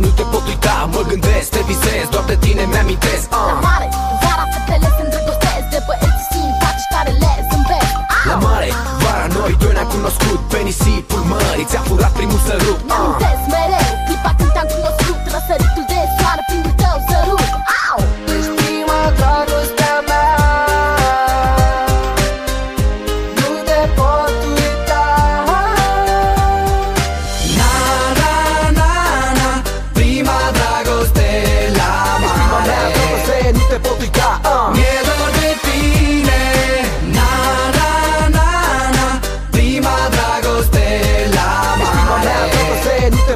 nu te pot uita Mă gândesc, te visez, doar de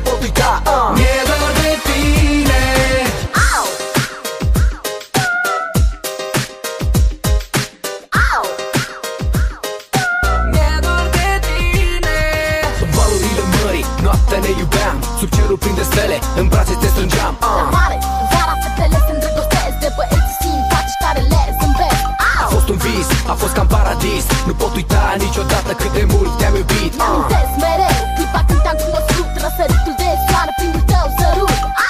pot uita uh. Mi-e dor de tine Au! Au! Mi-e dor de tine În valurile mării, noaptea ne iubeam Sub cerul plin de stele, în brațe te strângeam La uh. mare, vara fetele se îndrăgostesc De băieți simpatici care le zâmbesc A Au! fost un vis, a fost ca în paradis Nu pot uita niciodată cât de mult te-am iubit uh. Gotta be with those that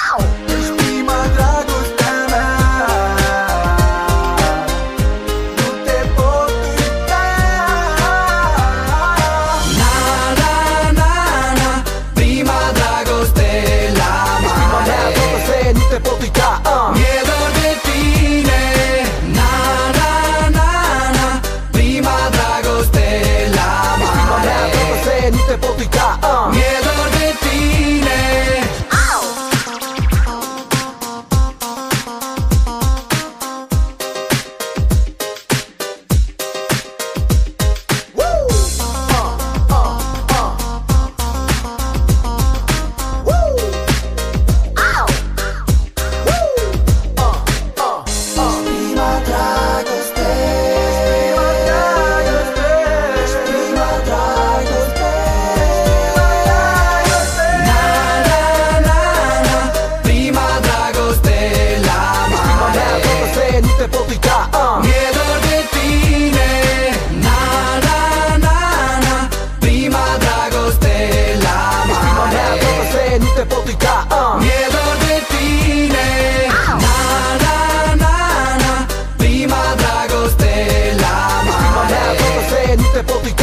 de